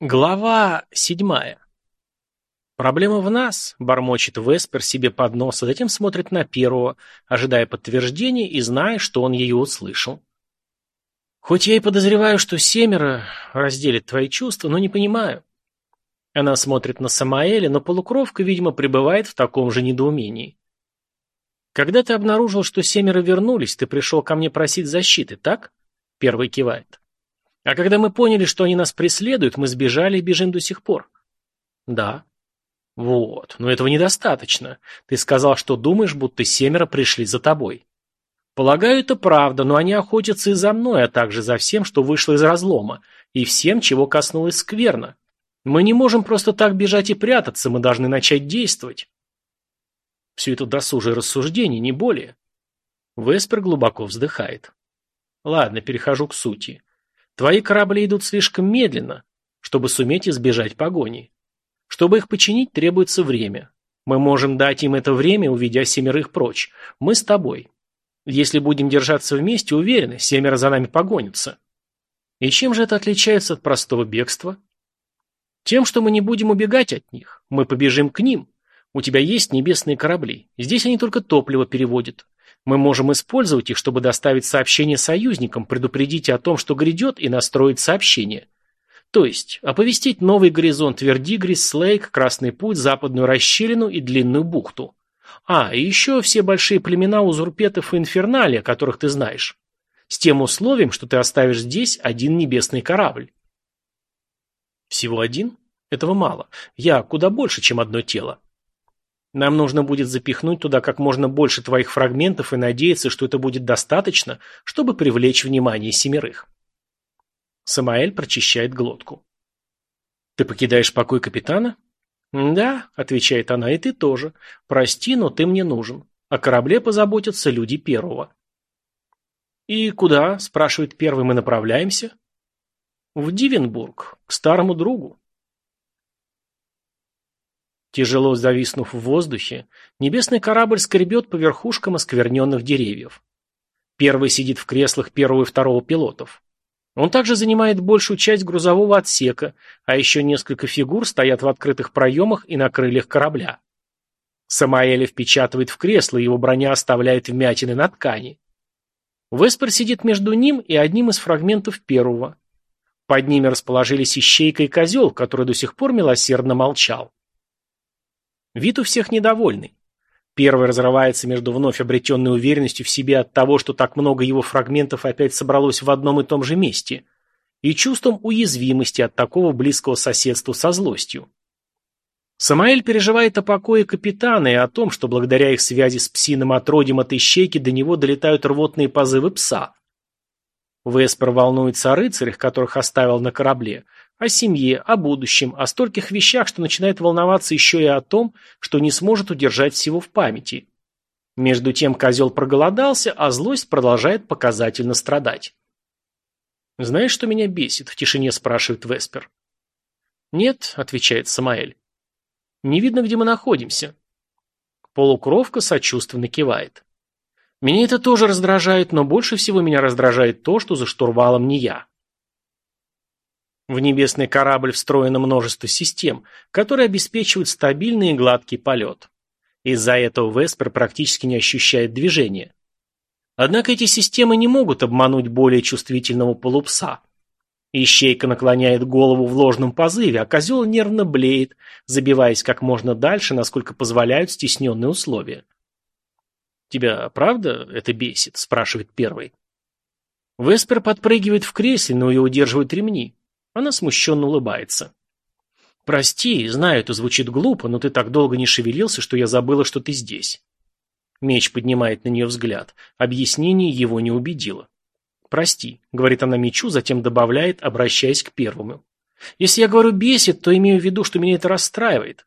Глава седьмая. «Проблема в нас», — бормочет Веспер себе под нос, а затем смотрит на первого, ожидая подтверждения и зная, что он ее услышал. «Хоть я и подозреваю, что семеро разделит твои чувства, но не понимаю». Она смотрит на Самаэля, но полукровка, видимо, пребывает в таком же недоумении. «Когда ты обнаружил, что семеро вернулись, ты пришел ко мне просить защиты, так?» Первый кивает. А когда мы поняли, что они нас преследуют, мы сбежали и бежим до сих пор. Да. Вот, но этого недостаточно. Ты сказал, что думаешь, будто семеро пришли за тобой. Полагаю, это правда, но они охотятся и за мной, а также за всем, что вышло из разлома, и всем, чего коснулось скверно. Мы не можем просто так бежать и прятаться, мы должны начать действовать. Все это досужие рассуждения, не более. Веспер глубоко вздыхает. Ладно, перехожу к сути. Твои корабли идут слишком медленно, чтобы суметь избежать погони. Чтобы их починить, требуется время. Мы можем дать им это время, уведя семерых прочь. Мы с тобой. Если будем держаться вместе, уверены, семеро за нами погонятся. И чем же это отличается от простого бегства? Тем, что мы не будем убегать от них. Мы побежим к ним. У тебя есть небесные корабли. Здесь они только топливо переводят. Мы можем использовать их, чтобы доставить сообщение союзникам, предупредить о том, что грядет, и настроить сообщение. То есть, оповестить новый горизонт Вердигрис, Слейк, Красный Путь, Западную Расщелину и Длинную Бухту. А, и еще все большие племена узурпетов и инферналия, которых ты знаешь. С тем условием, что ты оставишь здесь один небесный корабль. Всего один? Этого мало. Я куда больше, чем одно тело. Нам нужно будет запихнуть туда как можно больше твоих фрагментов и надеяться, что это будет достаточно, чтобы привлечь внимание семерых. Самаэль прочищает глотку. Ты покидаешь покой капитана? Да, отвечает она, и ты тоже. Прости, но ты мне нужен. О корабле позаботятся люди первого. И куда, спрашивает первый, мы направляемся? В Дивенбург, к старому другу. Тяжело зависнув в воздухе, небесный корабль скребет по верхушкам оскверненных деревьев. Первый сидит в креслах первого и второго пилотов. Он также занимает большую часть грузового отсека, а еще несколько фигур стоят в открытых проемах и на крыльях корабля. Самаэля впечатывает в кресло, его броня оставляет вмятины на ткани. Веспер сидит между ним и одним из фрагментов первого. Под ними расположились ищейка и козел, который до сих пор милосердно молчал. Вид у всех недовольный. Первый разрывается между вновь обретенной уверенностью в себе от того, что так много его фрагментов опять собралось в одном и том же месте, и чувством уязвимости от такого близкого соседства со злостью. Самаэль переживает о покое капитана и о том, что благодаря их связи с псиным отродьем от ищейки до него долетают рвотные позывы пса. Веспер волнуется о рыцарях, которых оставил на корабле, о семье, о будущем, о стольких вещах, что начинает волноваться еще и о том, что не сможет удержать всего в памяти. Между тем козел проголодался, а злость продолжает показательно страдать. «Знаешь, что меня бесит?» – в тишине спрашивает Веспер. «Нет», – отвечает Самаэль. «Не видно, где мы находимся». Полукровка сочувственно кивает. «Меня это тоже раздражает, но больше всего меня раздражает то, что за штурвалом не я». В небесный корабль встроено множество систем, которые обеспечивают стабильный и гладкий полет. Из-за этого Веспер практически не ощущает движения. Однако эти системы не могут обмануть более чувствительного полупса. Ищейка наклоняет голову в ложном позыве, а козел нервно блеет, забиваясь как можно дальше, насколько позволяют стесненные условия. «Тебя правда это бесит?» – спрашивает первый. Веспер подпрыгивает в кресле, но ее удерживают ремни. Она смущенно улыбается. «Прости, знаю, это звучит глупо, но ты так долго не шевелился, что я забыла, что ты здесь». Меч поднимает на нее взгляд. Объяснение его не убедило. «Прости», — говорит она мечу, затем добавляет, обращаясь к первому. «Если я говорю «бесит», то имею в виду, что меня это расстраивает».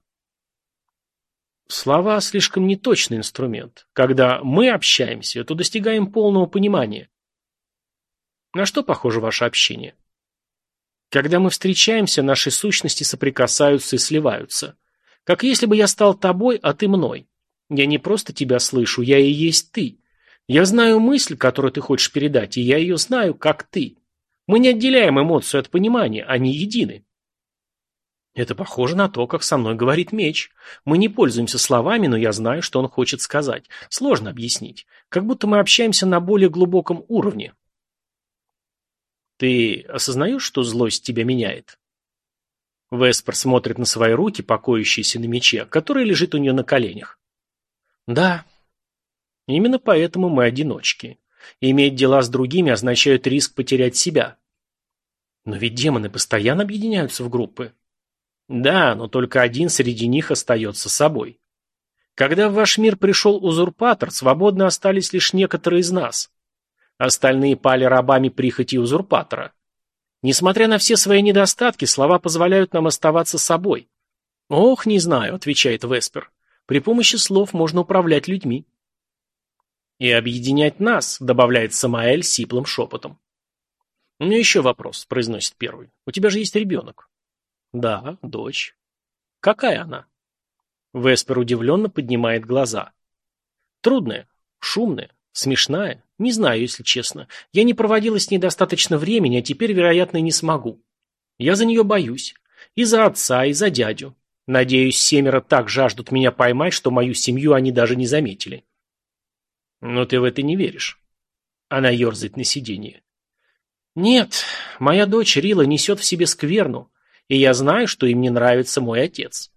Слова слишком неточный инструмент. Когда мы общаемся, то достигаем полного понимания. На что похоже ваше общение? Когда мы встречаемся, наши сущности соприкасаются и сливаются. Как если бы я стал тобой, а ты мной. Я не просто тебя слышу, я и есть ты. Я знаю мысль, которую ты хочешь передать, и я ее знаю, как ты. Мы не отделяем эмоцию от понимания, они едины. Это похоже на то, как со мной говорит меч. Мы не пользуемся словами, но я знаю, что он хочет сказать. Сложно объяснить. Как будто мы общаемся на более глубоком уровне. Ты осознаешь, что злость тебя меняет? Веспер смотрит на свои руки, покоящиеся на мече, который лежит у нее на коленях. Да. Именно поэтому мы одиночки. Иметь дела с другими означает риск потерять себя. Но ведь демоны постоянно объединяются в группы. Да, но только один среди них остается собой. Когда в ваш мир пришел узурпатор, свободны остались лишь некоторые из нас. Остальные пали рабами прихоти узурпатора. Несмотря на все свои недостатки, слова позволяют нам оставаться собой. «Ох, не знаю», — отвечает Веспер. «При помощи слов можно управлять людьми». «И объединять нас», — добавляет Самаэль сиплым шепотом. «У меня еще вопрос», — произносит первый. «У тебя же есть ребенок». Да, дочь. Какая она? Веспер удивленно поднимает глаза. Трудная, шумная, смешная. Не знаю, если честно. Я не проводила с ней достаточно времени, а теперь, вероятно, и не смогу. Я за нее боюсь. И за отца, и за дядю. Надеюсь, семеро так жаждут меня поймать, что мою семью они даже не заметили. Но ты в это не веришь. Она ерзает на сиденье. Нет, моя дочь Рила несет в себе скверну, и я знаю, что им не нравится мой отец.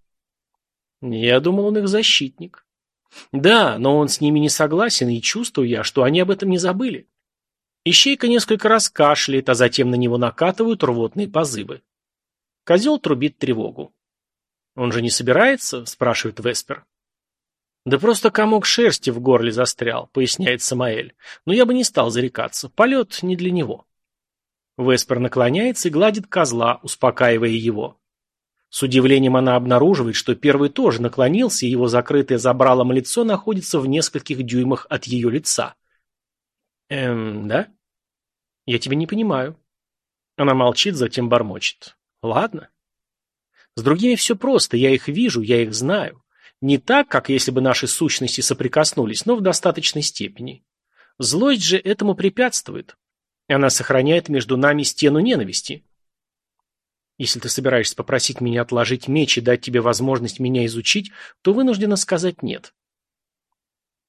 Я думал, он их защитник. Да, но он с ними не согласен, и чувствую я, что они об этом не забыли. Ищейка несколько раз кашляет, а затем на него накатывают рвотные позывы. Козел трубит тревогу. «Он же не собирается?» – спрашивает Веспер. «Да просто комок шерсти в горле застрял», – поясняет Самаэль. «Но я бы не стал зарекаться. Полет не для него». Веспер наклоняется и гладит козла, успокаивая его. С удивлением она обнаруживает, что первый тоже наклонился, и его закрытое забралом лицо находится в нескольких дюймах от ее лица. «Эм, да? Я тебя не понимаю». Она молчит, затем бормочет. «Ладно». С другими все просто, я их вижу, я их знаю. Не так, как если бы наши сущности соприкоснулись, но в достаточной степени. Злость же этому препятствует. Она сохраняет между нами стену ненависти. Если ты собираешься попросить меня отложить меч и дать тебе возможность меня изучить, то вынуждена сказать нет.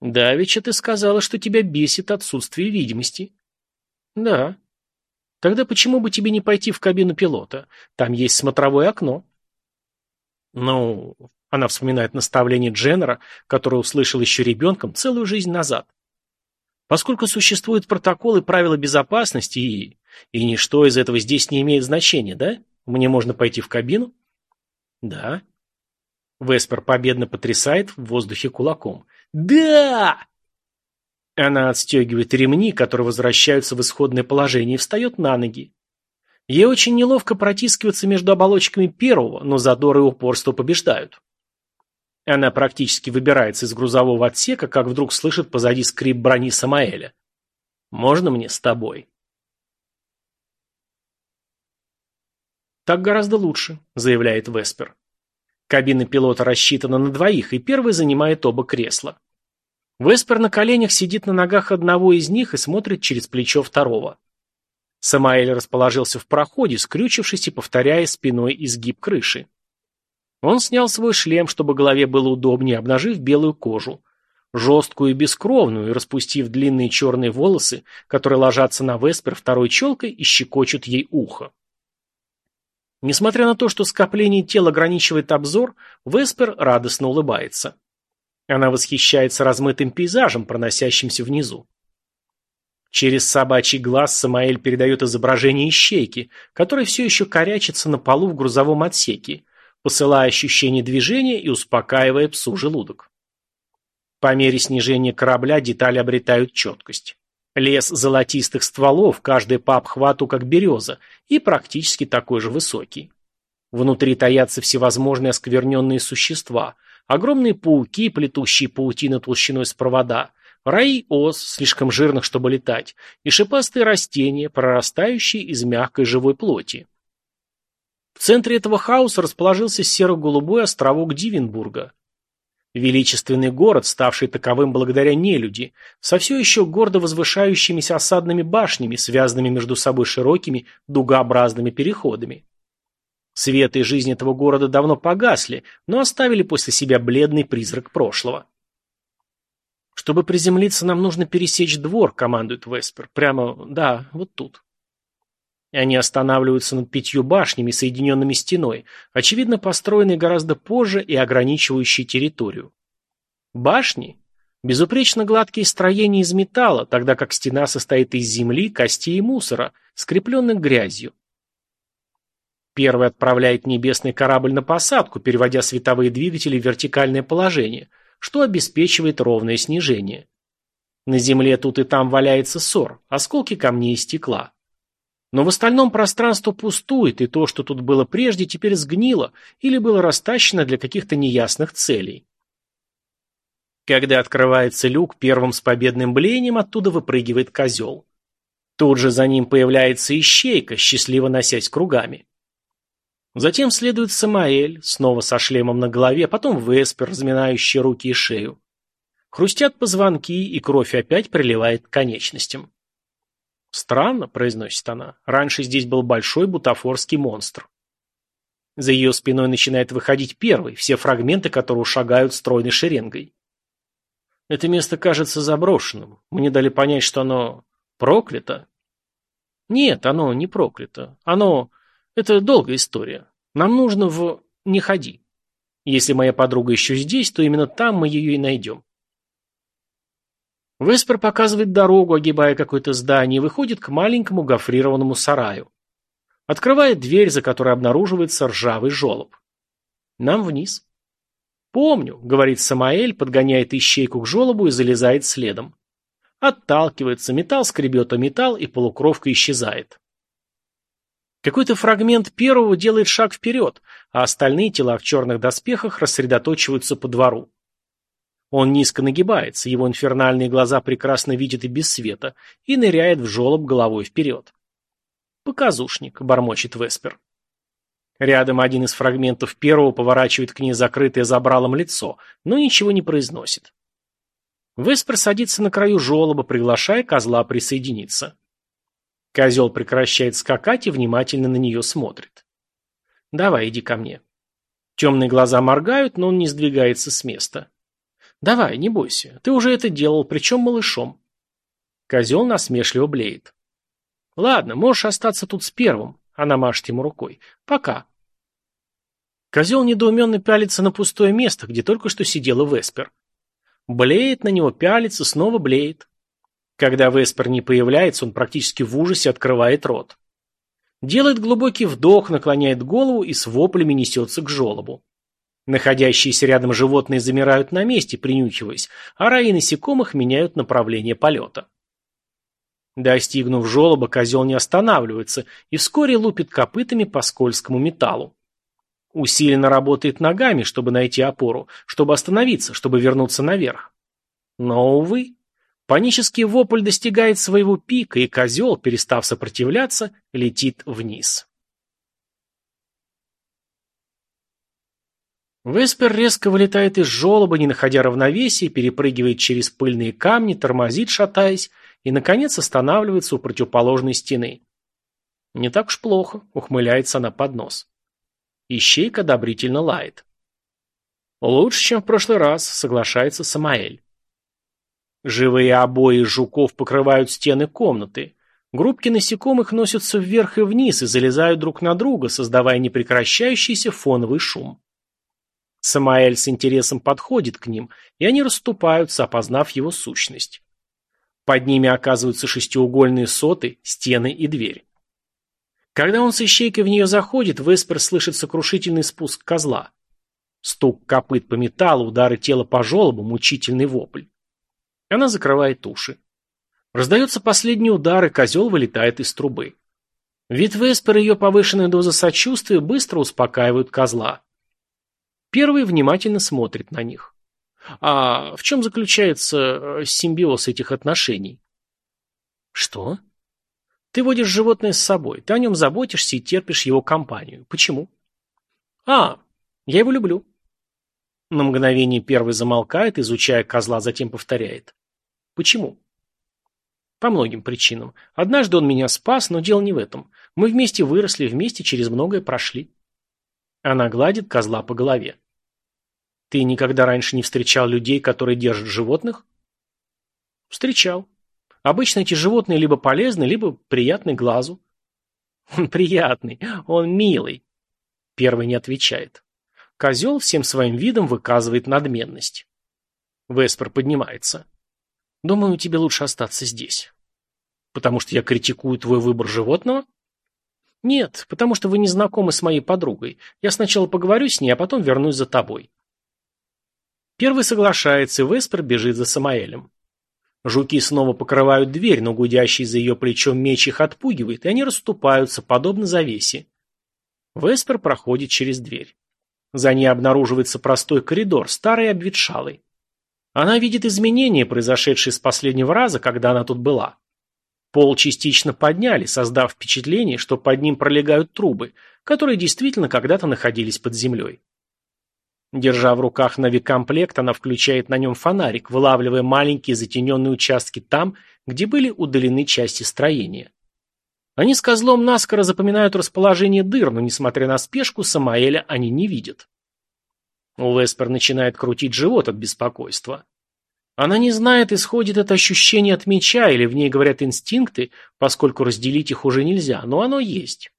Давеча ты сказала, что тебя бесит отсутствие видимости. Да. Тогда почему бы тебе не пойти в кабину пилота? Там есть смотровое окно. Ну, она вспоминает наставление Дженнера, которое услышал еще ребенком целую жизнь назад. Поскольку существуют протоколы правила безопасности и... И ничто из этого здесь не имеет значения, да? Мне можно пойти в кабину? Да. Веспер победно потрясает в воздухе кулаком. Да! Она отстегивает ремни, которые возвращаются в исходное положение, и встает на ноги. Ей очень неловко протискиваться между оболочками первого, но задор и упорство побеждают. Она практически выбирается из грузового отсека, как вдруг слышит позади скрип брони Самаэля. «Можно мне с тобой?» «Так гораздо лучше», — заявляет Веспер. Кабина пилота рассчитана на двоих, и первый занимает оба кресла. Веспер на коленях сидит на ногах одного из них и смотрит через плечо второго. Самаэль расположился в проходе, скрючившись и повторяя спиной изгиб крыши. Он снял свой шлем, чтобы голове было удобнее, обнажив белую кожу. Жесткую и бескровную, и распустив длинные черные волосы, которые ложатся на Веспер второй челкой и щекочут ей ухо. Несмотря на то, что скопление тел ограничивает обзор, Веспер радостно улыбается. Она восхищается размытым пейзажем, проносящимся внизу. Через собачий глаз Самаэль передает изображение ищейки, которая все еще корячится на полу в грузовом отсеке, посылая ощущение движения и успокаивая псу желудок. По мере снижения корабля детали обретают четкость. Лес золотистых стволов, каждый по обхвату как береза, и практически такой же высокий. Внутри таятся всевозможные оскверненные существа, огромные пауки, плетущие паутины толщиной с провода, раи ос, слишком жирных, чтобы летать, и шипастые растения, прорастающие из мягкой живой плоти. В центре этого хаоса расположился серо-голубой островок Дивенбурга. Величественный город, ставший таковым благодаря нелюди, со все еще гордо возвышающимися осадными башнями, связанными между собой широкими дугообразными переходами. Свет и жизнь этого города давно погасли, но оставили после себя бледный призрак прошлого. «Чтобы приземлиться, нам нужно пересечь двор», — командует Веспер. «Прямо, да, вот тут». Они останавливаются над пятью башнями, соединенными стеной, очевидно построенной гораздо позже и ограничивающей территорию. Башни – безупречно гладкие строения из металла, тогда как стена состоит из земли, костей и мусора, скрепленных грязью. Первый отправляет небесный корабль на посадку, переводя световые двигатели в вертикальное положение, что обеспечивает ровное снижение. На земле тут и там валяется ссор, осколки камней и стекла. Но в остальном пространство пустует, и то, что тут было прежде, теперь сгнило или было растащено для каких-то неясных целей. Когда открывается люк, первым с победным блеянием оттуда выпрыгивает козел. Тут же за ним появляется ищейка, счастливо носясь кругами. Затем следует Самаэль, снова со шлемом на голове, потом Веспер, разминающий руки и шею. Хрустят позвонки, и кровь опять приливает к конечностям. «Странно», — произносит она, — «раньше здесь был большой бутафорский монстр». За ее спиной начинает выходить первый, все фрагменты которого шагают стройной шеренгой. Это место кажется заброшенным. Мне дали понять, что оно проклято. Нет, оно не проклято. Оно... Это долгая история. Нам нужно в... Не ходи. Если моя подруга еще здесь, то именно там мы ее и найдем. Веспер показывает дорогу, огибая какое-то здание, и выходит к маленькому гофрированному сараю. Открывает дверь, за которой обнаруживается ржавый желоб. Нам вниз. «Помню», — говорит Самаэль, подгоняет ищейку к желобу и залезает следом. Отталкивается, металл скребет о металл, и полукровка исчезает. Какой-то фрагмент первого делает шаг вперед, а остальные тела в черных доспехах рассредоточиваются по двору. Он низко нагибается, его инфернальные глаза прекрасно видят и без света, и ныряет в жолоб головой вперед. «Показушник», — бормочет Веспер. Рядом один из фрагментов первого поворачивает к ней закрытое забралом лицо, но ничего не произносит. Веспер садится на краю жолоба, приглашая козла присоединиться. Козел прекращает скакать и внимательно на нее смотрит. «Давай, иди ко мне». Темные глаза моргают, но он не сдвигается с места. Давай, не бойся. Ты уже это делал, причем малышом. Козел насмешливо блеет. Ладно, можешь остаться тут с первым. Она машет ему рукой. Пока. Козел недоуменно пялится на пустое место, где только что сидела Веспер. Блеет на него, пялится, снова блеет. Когда Веспер не появляется, он практически в ужасе открывает рот. Делает глубокий вдох, наклоняет голову и с воплями несется к желобу. Находящиеся рядом животные замирают на месте, принюхиваясь, а раи насекомых меняют направление полета. Достигнув желоба, козел не останавливается и вскоре лупит копытами по скользкому металлу. Усиленно работает ногами, чтобы найти опору, чтобы остановиться, чтобы вернуться наверх. Но, увы, панический вопль достигает своего пика, и козел, перестав сопротивляться, летит вниз. Веспер резко вылетает из жолоба, не находя равновесия, перепрыгивает через пыльные камни, тормозит, шатаясь, и, наконец, останавливается у противоположной стены. «Не так уж плохо», — ухмыляется она под нос. Ищейка одобрительно лает. «Лучше, чем в прошлый раз», — соглашается Самаэль. Живые обои жуков покрывают стены комнаты. Группки насекомых носятся вверх и вниз и залезают друг на друга, создавая непрекращающийся фоновый шум. Самаэль с интересом подходит к ним, и они расступаются, опознав его сущность. Под ними оказываются шестиугольные соты, стены и дверь. Когда он с ищейкой в нее заходит, Веспер слышит сокрушительный спуск козла. Стук копыт по металлу, удары тела по желобу, мучительный вопль. Она закрывает уши. Раздается последний удар, и козел вылетает из трубы. Вид Веспер и ее повышенная доза сочувствия быстро успокаивают козла. Первый внимательно смотрит на них. А в чем заключается э, симбиоз этих отношений? Что? Ты водишь животное с собой, ты о нем заботишься и терпишь его компанию. Почему? А, я его люблю. На мгновение первый замолкает, изучая козла, затем повторяет. Почему? По многим причинам. Однажды он меня спас, но дело не в этом. Мы вместе выросли, вместе через многое прошли. Она гладит козла по голове. Ты никогда раньше не встречал людей, которые держат животных? Встречал. Обычно эти животные либо полезны, либо приятны глазу. Он приятный, он милый. Первый не отвечает. Козел всем своим видом выказывает надменность. Веспер поднимается. Думаю, тебе лучше остаться здесь. Потому что я критикую твой выбор животного? Нет, потому что вы не знакомы с моей подругой. Я сначала поговорю с ней, а потом вернусь за тобой. Первый соглашается, и Веспер бежит за Самаэлем. Жуки снова покрывают дверь, но гудящий за ее плечом меч их отпугивает, и они расступаются, подобно завесе. Веспер проходит через дверь. За ней обнаруживается простой коридор, старый и обветшалый. Она видит изменения, произошедшие с последнего раза, когда она тут была. Пол частично подняли, создав впечатление, что под ним пролегают трубы, которые действительно когда-то находились под землей. Держа в руках навикомплект, она включает на нем фонарик, вылавливая маленькие затененные участки там, где были удалены части строения. Они с козлом наскоро запоминают расположение дыр, но, несмотря на спешку, Самаэля они не видят. Веспер начинает крутить живот от беспокойства. Она не знает, исходит это ощущение от меча или в ней говорят инстинкты, поскольку разделить их уже нельзя, но оно есть.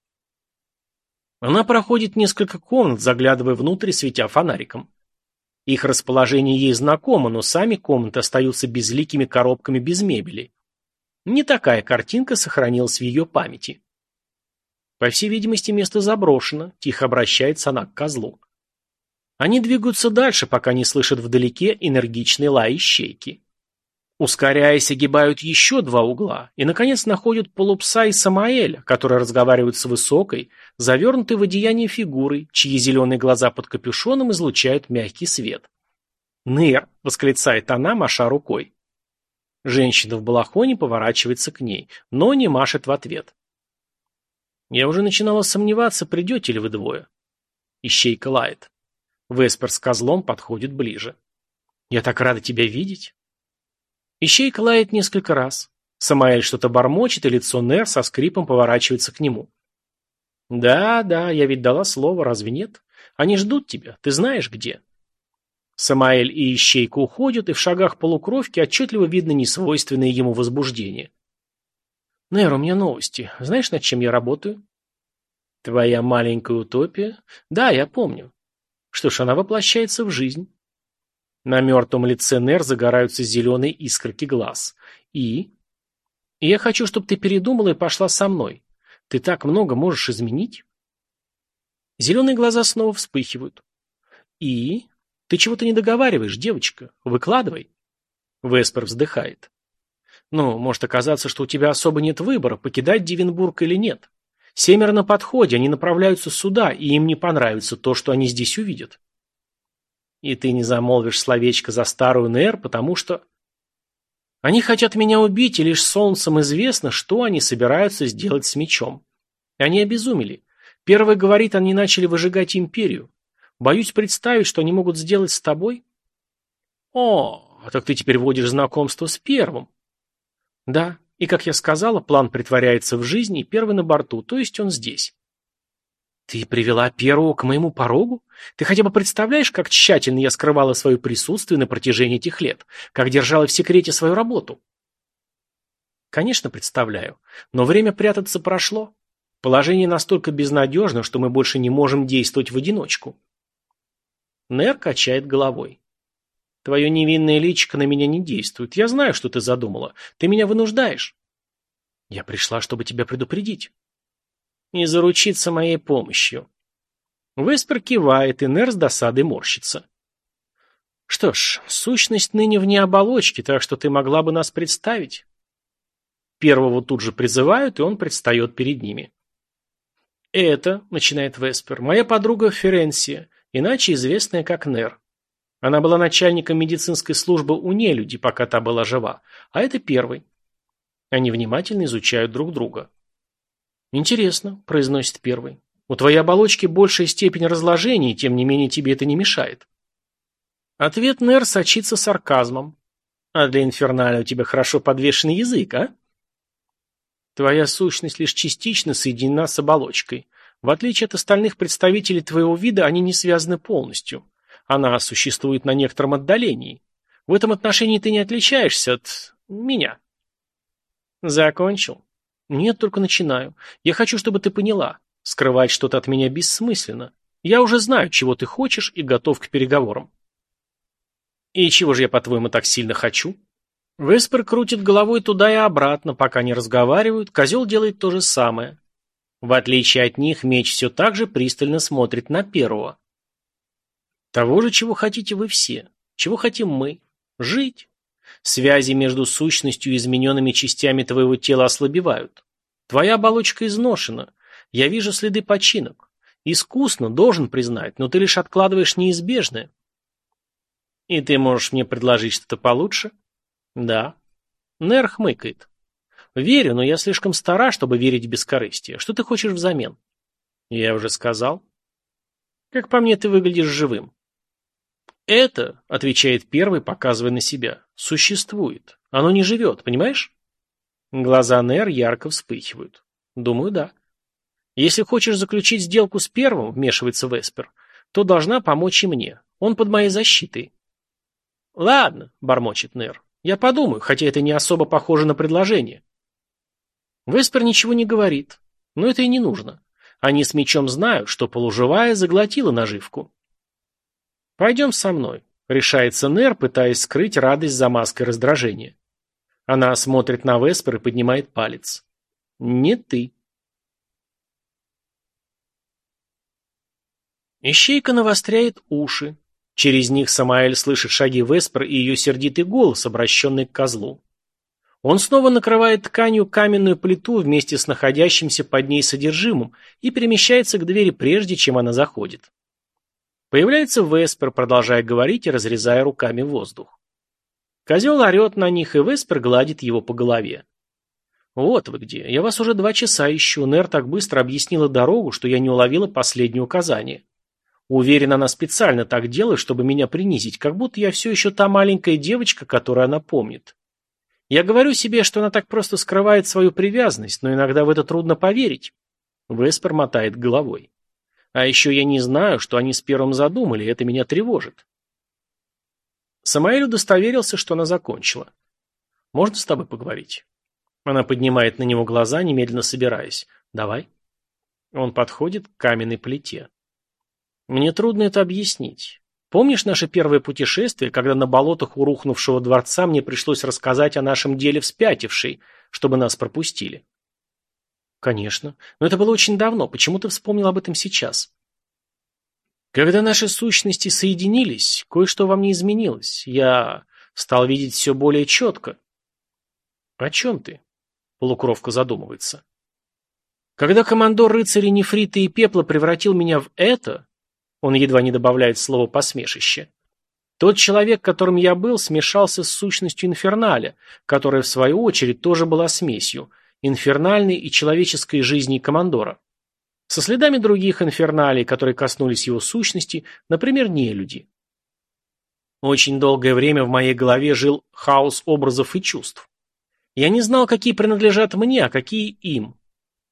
Она проходит несколько комнат, заглядывая внутрь, светя фонариком. Их расположение ей знакомо, но сами комнаты остаются безликими коробками без мебели. Не такая картинка сохранилась в ее памяти. По всей видимости, место заброшено, тихо обращается она к козлу. Они двигаются дальше, пока не слышат вдалеке энергичный лай ищейки. Ускоряясь, огибают еще два угла и, наконец, находят полупса и Самаэля, которые разговаривают с высокой, завернутой в одеяние фигурой, чьи зеленые глаза под капюшоном излучают мягкий свет. «Ныр!» — восклицает она, маша рукой. Женщина в балахоне поворачивается к ней, но не машет в ответ. «Я уже начинала сомневаться, придете ли вы двое». Ищейка лает. Веспер с козлом подходит ближе. «Я так рада тебя видеть!» Ищейка лает несколько раз. Самаэль что-то бормочет, и лицо Нер со скрипом поворачивается к нему. «Да, да, я ведь дала слово, разве нет? Они ждут тебя, ты знаешь где?» Самаэль и Ищейка уходят, и в шагах полукровки отчетливо видно несвойственное ему возбуждение. «Нер, у меня новости. Знаешь, над чем я работаю?» «Твоя маленькая утопия? Да, я помню. Что ж, она воплощается в жизнь. На мертвом лице Нер загораются зеленые искорки глаз. И? И я хочу, чтобы ты передумала и пошла со мной. Ты так много можешь изменить. Зеленые глаза снова вспыхивают. И? Ты чего-то не договариваешь, девочка. Выкладывай. Веспер вздыхает. Ну, может оказаться, что у тебя особо нет выбора, покидать Дивенбург или нет. Семеро на подходе, они направляются сюда, и им не понравится то, что они здесь увидят. И ты не замолвишь словечко за старую НР, потому что... Они хотят меня убить, и лишь солнцем известно, что они собираются сделать с мечом. Они обезумели. Первый говорит, они начали выжигать империю. Боюсь представить, что они могут сделать с тобой. О, так ты теперь вводишь знакомство с первым. Да, и, как я сказала, план притворяется в жизни, и первый на борту, то есть он здесь. Ты привела первого к моему порогу? Ты хотя бы представляешь, как тщательно я скрывала свое присутствие на протяжении этих лет? Как держала в секрете свою работу? Конечно, представляю. Но время прятаться прошло. Положение настолько безнадежно, что мы больше не можем действовать в одиночку. Нер качает головой. Твое невинное личико на меня не действует. Я знаю, что ты задумала. Ты меня вынуждаешь. Я пришла, чтобы тебя предупредить. И заручиться моей помощью. Веспер кивает, и Нер с досадой морщится. Что ж, сущность ныне вне оболочки, так что ты могла бы нас представить. Первого тут же призывают, и он предстает перед ними. «Это», — начинает Веспер, — «моя подруга Ференсия, иначе известная как Нер. Она была начальником медицинской службы у нелюди, пока та была жива, а это первый. Они внимательно изучают друг друга. «Интересно», — произносит первый. «У твоей оболочки большая степень разложения, и тем не менее тебе это не мешает». Ответ Нер сочится сарказмом. «А для инферналя у тебя хорошо подвешенный язык, а?» Твоя сущность лишь частично соединена с оболочкой. В отличие от остальных представителей твоего вида, они не связаны полностью. Она существует на некотором отдалении. В этом отношении ты не отличаешься от... меня. Закончил? Нет, только начинаю. Я хочу, чтобы ты поняла. Скрывать что-то от меня бессмысленно. Я уже знаю, чего ты хочешь и готов к переговорам. И чего же я, по-твоему, так сильно хочу? Веспер крутит головой туда и обратно, пока не разговаривают, козел делает то же самое. В отличие от них, меч все так же пристально смотрит на первого. Того же, чего хотите вы все. Чего хотим мы? Жить. Связи между сущностью и измененными частями твоего тела ослабевают. Твоя оболочка изношена. Я вижу следы починок. Искусно, должен признать, но ты лишь откладываешь неизбежное. И ты можешь мне предложить что-то получше? Да. Нер хмыкает. Верю, но я слишком стара, чтобы верить в бескорыстие. Что ты хочешь взамен? Я уже сказал. Как по мне, ты выглядишь живым. Это, отвечает первый, показывая на себя, существует. Оно не живет, понимаешь? Глаза Нер ярко вспыхивают. Думаю, да. Если хочешь заключить сделку с первым, вмешивается Веспер, то должна помочь и мне. Он под моей защитой. Ладно, бормочет Нер. Я подумаю, хотя это не особо похоже на предложение. Веспер ничего не говорит, но это и не нужно. Они с мечом знают, что полуживая заглотила наживку. «Пойдем со мной», — решается Нер, пытаясь скрыть радость за маской раздражения. Она смотрит на Веспер и поднимает палец. «Не ты». Ищейка навостряет уши, Через них Самаэль слышит шаги Веспер и ее сердитый голос, обращенный к козлу. Он снова накрывает тканью каменную плиту вместе с находящимся под ней содержимым и перемещается к двери прежде, чем она заходит. Появляется Веспер, продолжая говорить и разрезая руками воздух. Козел орет на них, и Веспер гладит его по голове. «Вот вы где. Я вас уже два часа ищу. Нер так быстро объяснила дорогу, что я не уловила последнее указание. Уверен, она специально так делает, чтобы меня принизить, как будто я все еще та маленькая девочка, которую она помнит. Я говорю себе, что она так просто скрывает свою привязанность, но иногда в это трудно поверить. Веспер мотает головой. А еще я не знаю, что они с первым задумали, это меня тревожит. Самаэль удостоверился, что она закончила. «Можно с тобой поговорить?» Она поднимает на него глаза, немедленно собираясь. «Давай». Он подходит к каменной плите. Мне трудно это объяснить. Помнишь наше первое путешествие, когда на болотах у рухнувшего дворца мне пришлось рассказать о нашем деле вспятившей, чтобы нас пропустили? Конечно. Но это было очень давно. Почему ты вспомнил об этом сейчас? Когда наши сущности соединились, кое-что во мне изменилось. Я стал видеть все более четко. О чем ты? Полукровка задумывается. Когда командор рыцарей нефрита и пепла превратил меня в это, он едва не добавляет слово «посмешище». Тот человек, которым я был, смешался с сущностью инферналя, которая, в свою очередь, тоже была смесью инфернальной и человеческой жизни командора. Со следами других инферналей, которые коснулись его сущности, например, нелюди. Очень долгое время в моей голове жил хаос образов и чувств. Я не знал, какие принадлежат мне, а какие им.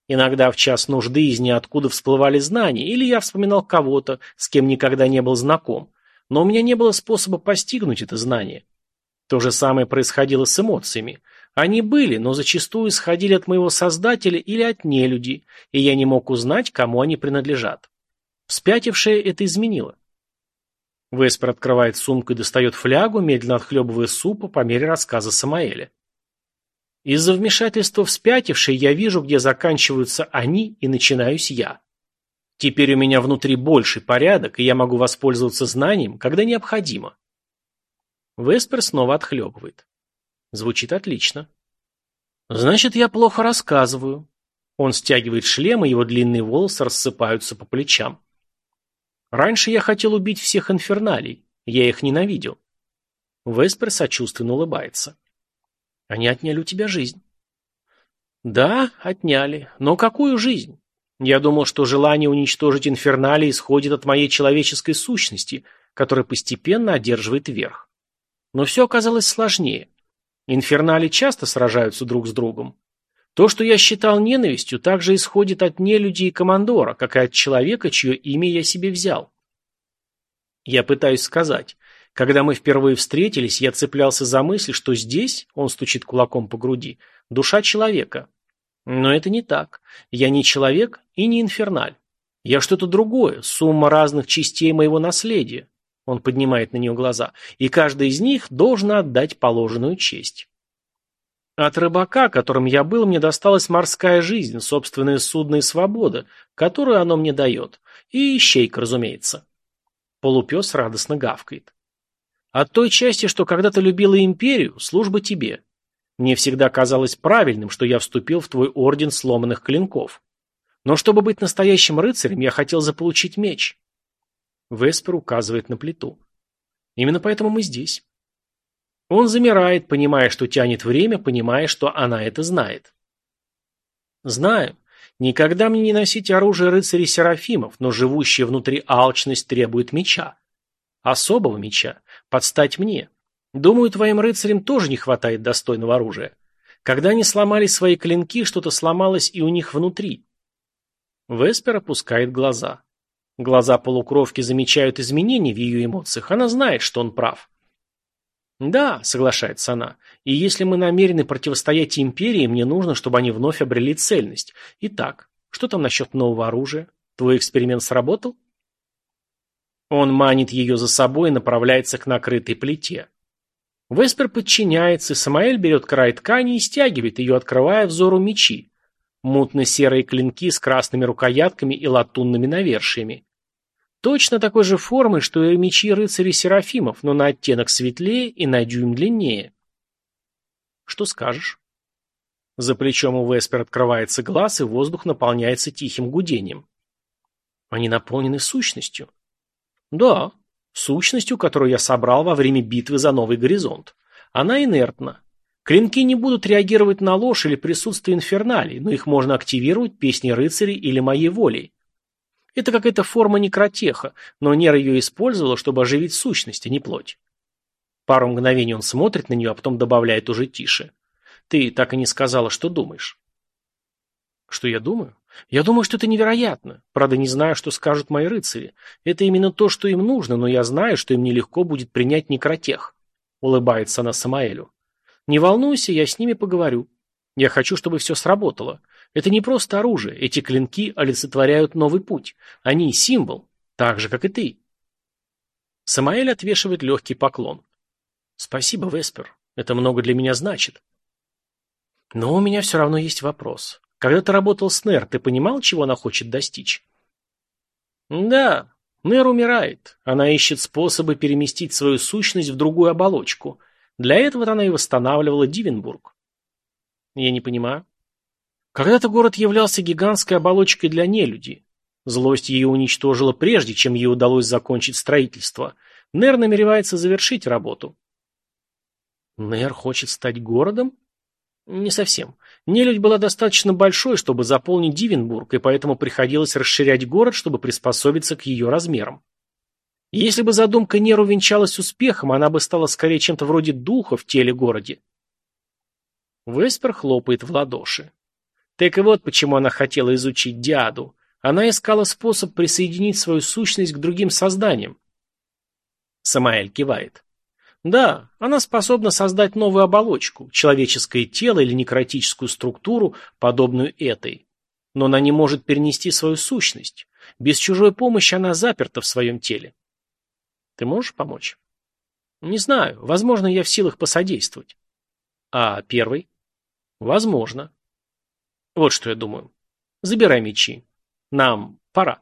Иногда в час нужды из ниоткуда всплывали знания, или я вспоминал кого-то, с кем никогда не был знаком, но у меня не было способа постигнуть это знание. То же самое происходило с эмоциями. Они были, но зачастую исходили от моего создателя или от нелюди, и я не мог узнать, кому они принадлежат. Вспятившее это изменило. Веспер открывает сумку и достает флягу, медленно отхлебывая супа по мере рассказа Самаэля. Из-за вмешательства в спятивший я вижу, где заканчиваются они и начинаюсь я. Теперь у меня внутри больший порядок, и я могу воспользоваться знанием, когда необходимо. Веспер снова отхлебывает. Звучит отлично. Значит, я плохо рассказываю. Он стягивает шлем, и его длинные волосы рассыпаются по плечам. Раньше я хотел убить всех инферналей. Я их ненавидел. Веспер сочувственно улыбается. Они отняли у тебя жизнь. Да, отняли. Но какую жизнь? Я думал, что желание уничтожить инфернали исходит от моей человеческой сущности, которая постепенно одерживает верх. Но все оказалось сложнее. Инфернали часто сражаются друг с другом. То, что я считал ненавистью, также исходит от нелюдей и командора, как и от человека, чье имя я себе взял. Я пытаюсь сказать, когда мы впервые встретились, я цеплялся за мысль, что здесь, он стучит кулаком по груди, душа человека. Но это не так. Я не человек и не инферналь. Я что-то другое, сумма разных частей моего наследия. Он поднимает на нее глаза. И каждый из них должен отдать положенную честь. От рыбака, которым я был, мне досталась морская жизнь, собственная судная свобода, которую оно мне дает. И ищейка, разумеется. Полупес радостно гавкает. От той части, что когда-то любила империю, служба тебе. Мне всегда казалось правильным, что я вступил в твой орден сломанных клинков. Но чтобы быть настоящим рыцарем, я хотел заполучить меч. Веспер указывает на плиту. Именно поэтому мы здесь. Он замирает, понимая, что тянет время, понимая, что она это знает. Знаю. Никогда мне не носить оружие рыцарей Серафимов, но живущая внутри алчность требует меча. Особого меча. Подстать мне. Думаю, твоим рыцарям тоже не хватает достойного оружия. Когда они сломали свои клинки, что-то сломалось и у них внутри. Веспер опускает глаза. Глаза полукровки замечают изменения в ее эмоциях. Она знает, что он прав. «Да», — соглашается она, — «и если мы намерены противостоять империи, мне нужно, чтобы они вновь обрели цельность. Итак, что там насчет нового оружия? Твой эксперимент сработал?» Он манит ее за собой и направляется к накрытой плите. Веспер подчиняется, и Самаэль берет край ткани и стягивает ее, открывая взору мечи. Мутно-серые клинки с красными рукоятками и латунными навершиями. Точно такой же формы, что и мечи рыцарей Серафимов, но на оттенок светлее и на дюйм длиннее. Что скажешь? За плечом у Веспер открывается глаз, и воздух наполняется тихим гудением. Они наполнены сущностью. Да, сущностью, которую я собрал во время битвы за новый горизонт. Она инертна. Клинки не будут реагировать на ложь или присутствие инферналей, но их можно активировать песней рыцарей или моей волей. Это какая-то форма некротеха, но Нера ее использовала, чтобы оживить сущность, а не плоть. Пару мгновений он смотрит на нее, а потом добавляет уже тише. Ты так и не сказала, что думаешь. Что я думаю? Я думаю, что это невероятно. Правда, не знаю, что скажут мои рыцари. Это именно то, что им нужно, но я знаю, что им нелегко будет принять некротех. Улыбается она Самаэлю. Не волнуйся, я с ними поговорю. Я хочу, чтобы все сработало. Это не просто оружие. Эти клинки олицетворяют новый путь. Они символ, так же, как и ты. Самаэль отвешивает легкий поклон. Спасибо, Веспер. Это много для меня значит. Но у меня все равно есть вопрос. Когда ты работал с Нер, ты понимал, чего она хочет достичь? Да, Нер умирает. Она ищет способы переместить свою сущность в другую оболочку. Для этого она и восстанавливала Дивенбург. Я не понимаю. Когда-то город являлся гигантской оболочкой для нелюди. Злость ее уничтожила прежде, чем ей удалось закончить строительство. Нер намеревается завершить работу. Нер хочет стать городом? Не совсем. Нелюдь была достаточно большой, чтобы заполнить Дивенбург, и поэтому приходилось расширять город, чтобы приспособиться к ее размерам. Если бы задумка Неру венчалась успехом, она бы стала скорее чем-то вроде духа в теле городе. Веспер хлопает в ладоши. Так и вот почему она хотела изучить Диаду. Она искала способ присоединить свою сущность к другим созданиям. Самаэль кивает. Да, она способна создать новую оболочку, человеческое тело или некротическую структуру, подобную этой. Но она не может перенести свою сущность. Без чужой помощи она заперта в своем теле. Ты можешь помочь? Не знаю. Возможно, я в силах посодействовать. А первый? Возможно. Вот что я думаю. Забирай мечи. Нам пора.